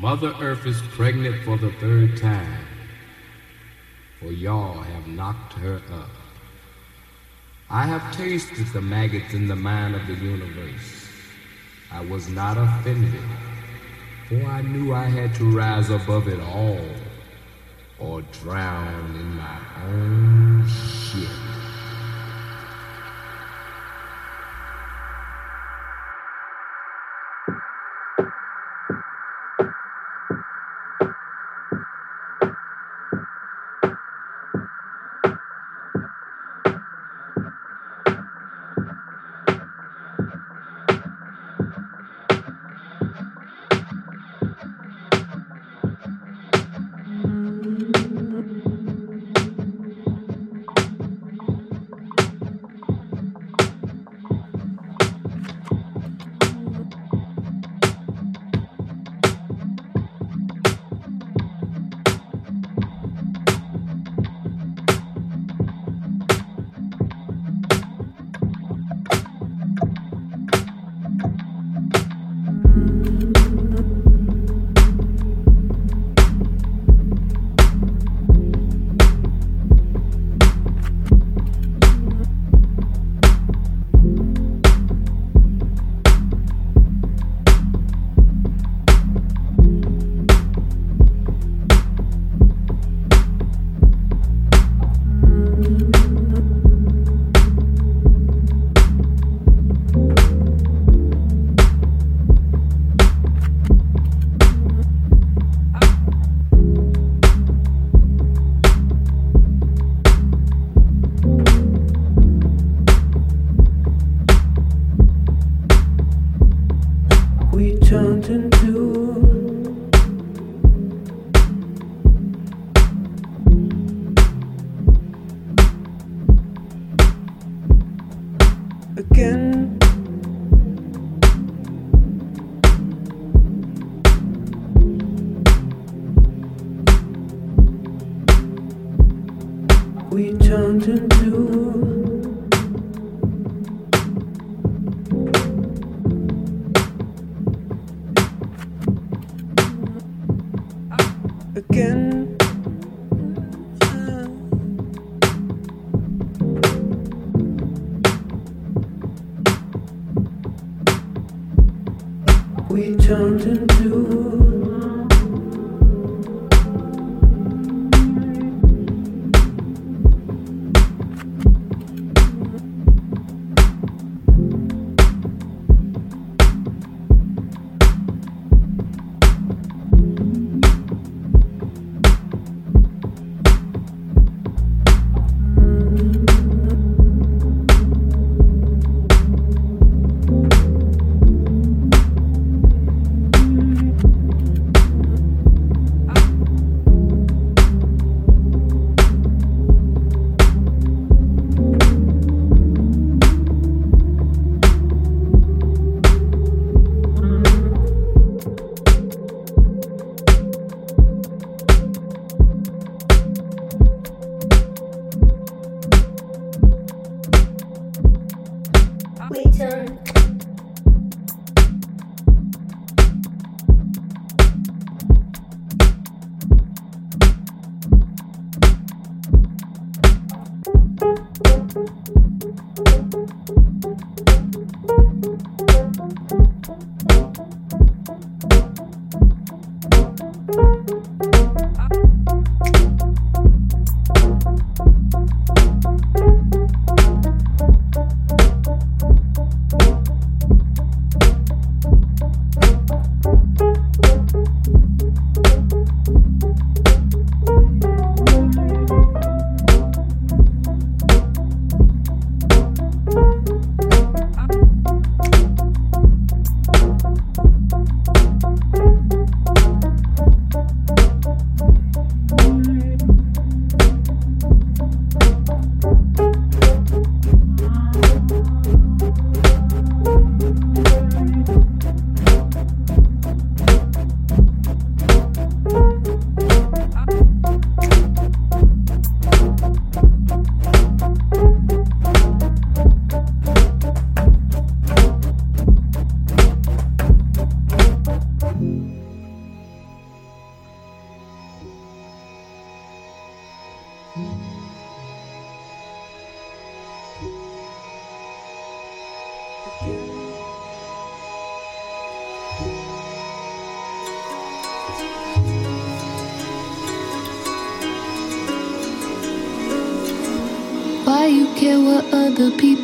Mother Earth is pregnant for the third time, for y'all have knocked her up. I have tasted the maggots in the mind of the universe. I was not offended, for I knew I had to rise above it all or drown in my own shit.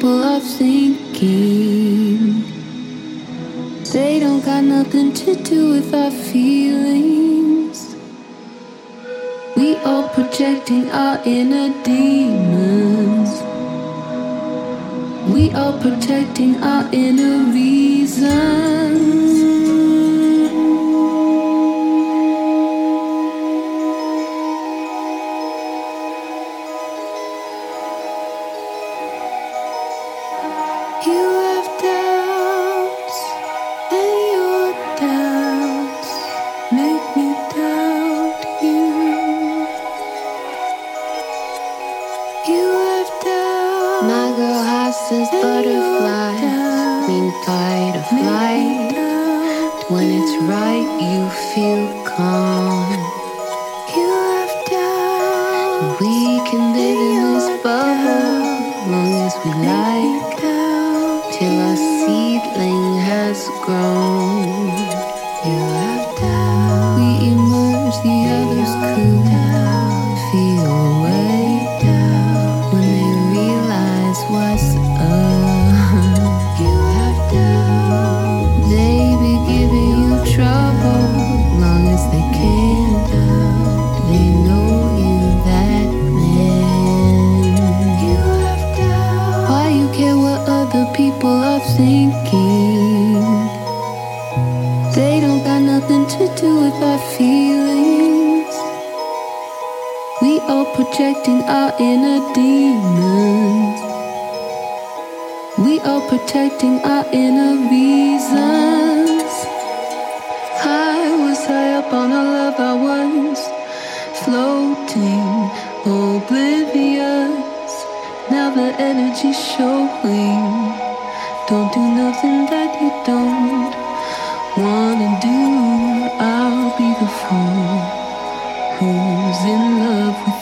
People are thinking? They don't got nothing to do with our feelings. We are projecting our inner demons. We are protecting our inner reasons. wanna do, I'll be the fool who's in love with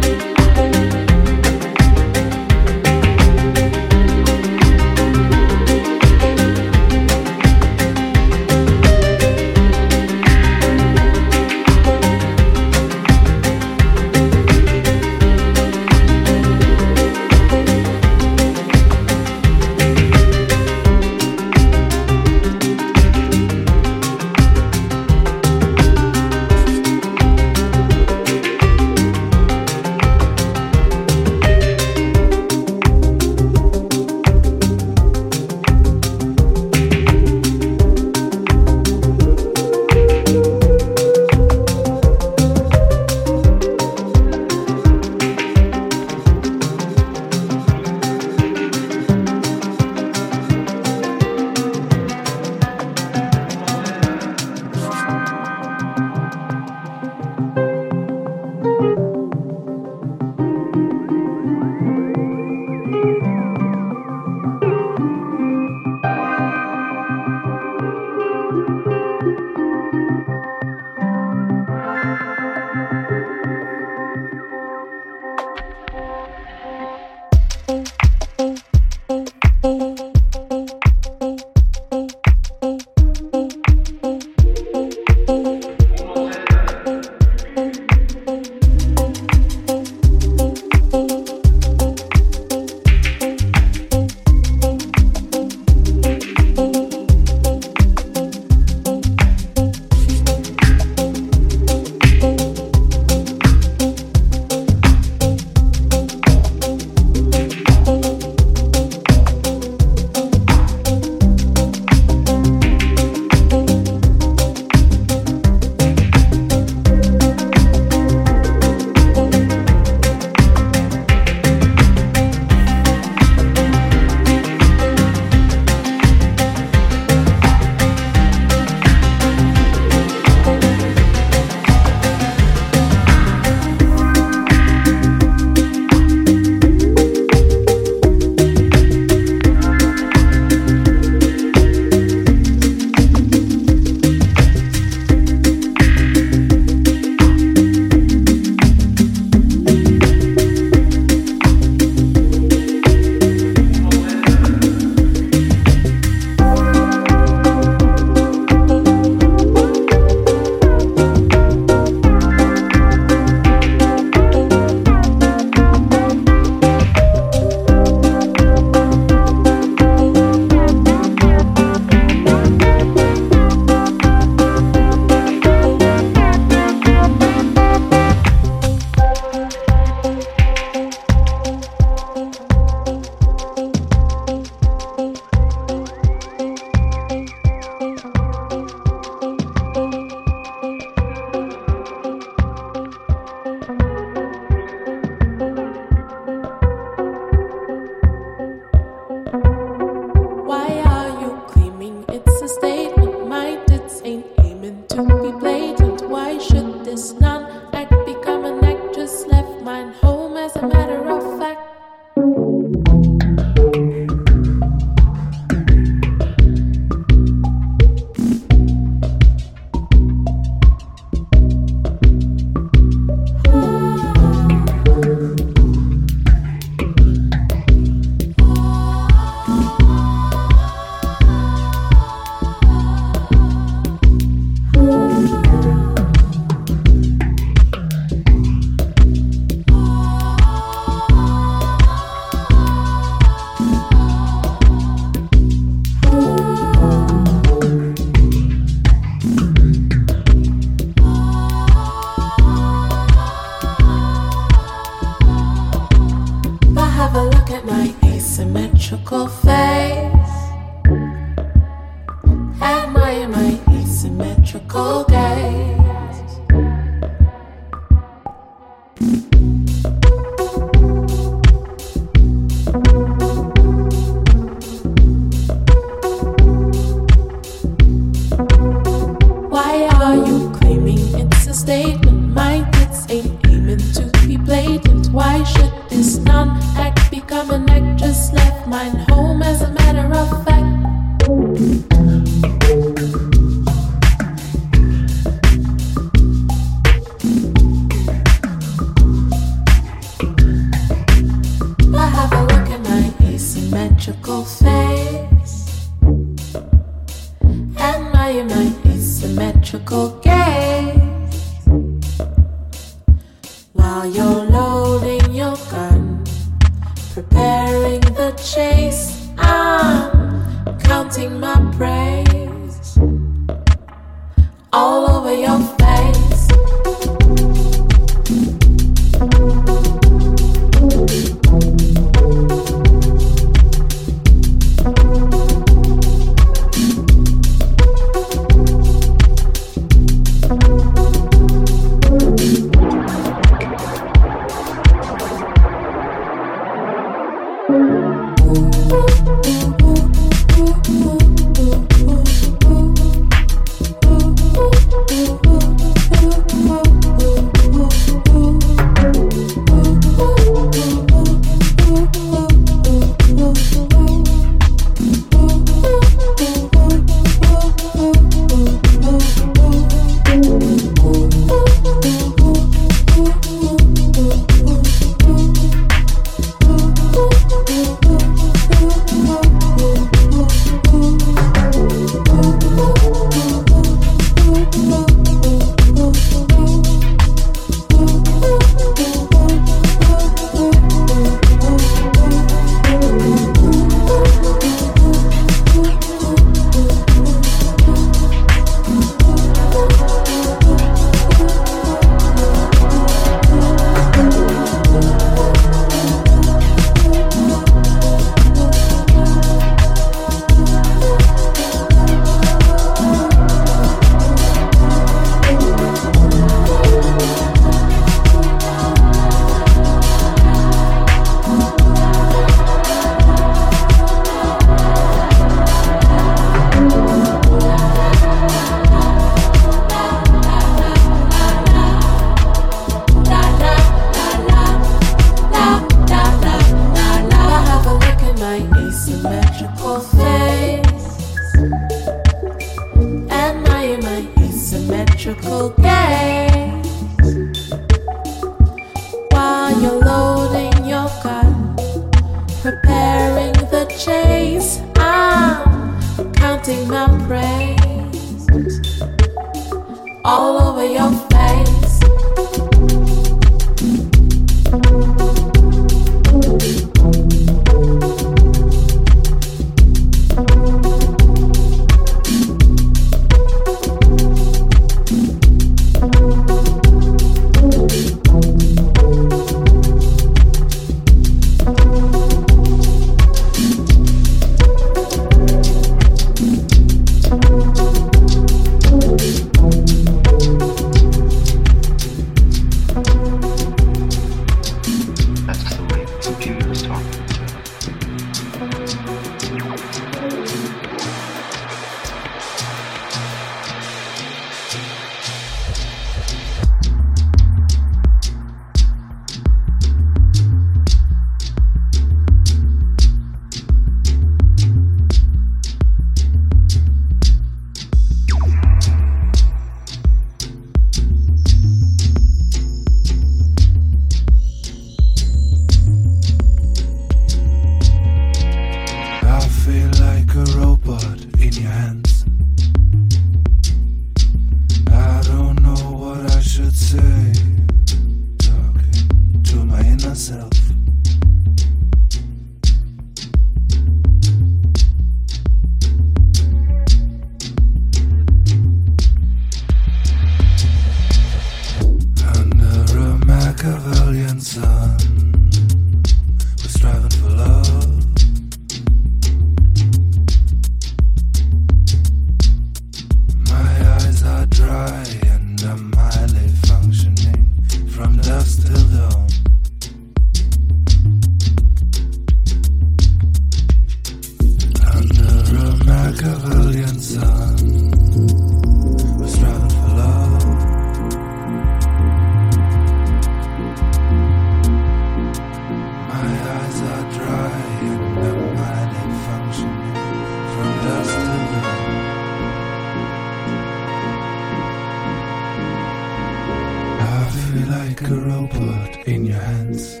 like a robot in your hands.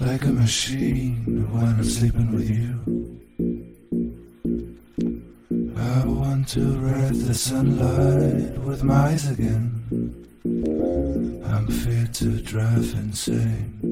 Like a machine when I'm sleeping with you. I want to ride the sunlight with my eyes again. I'm fit to drive insane.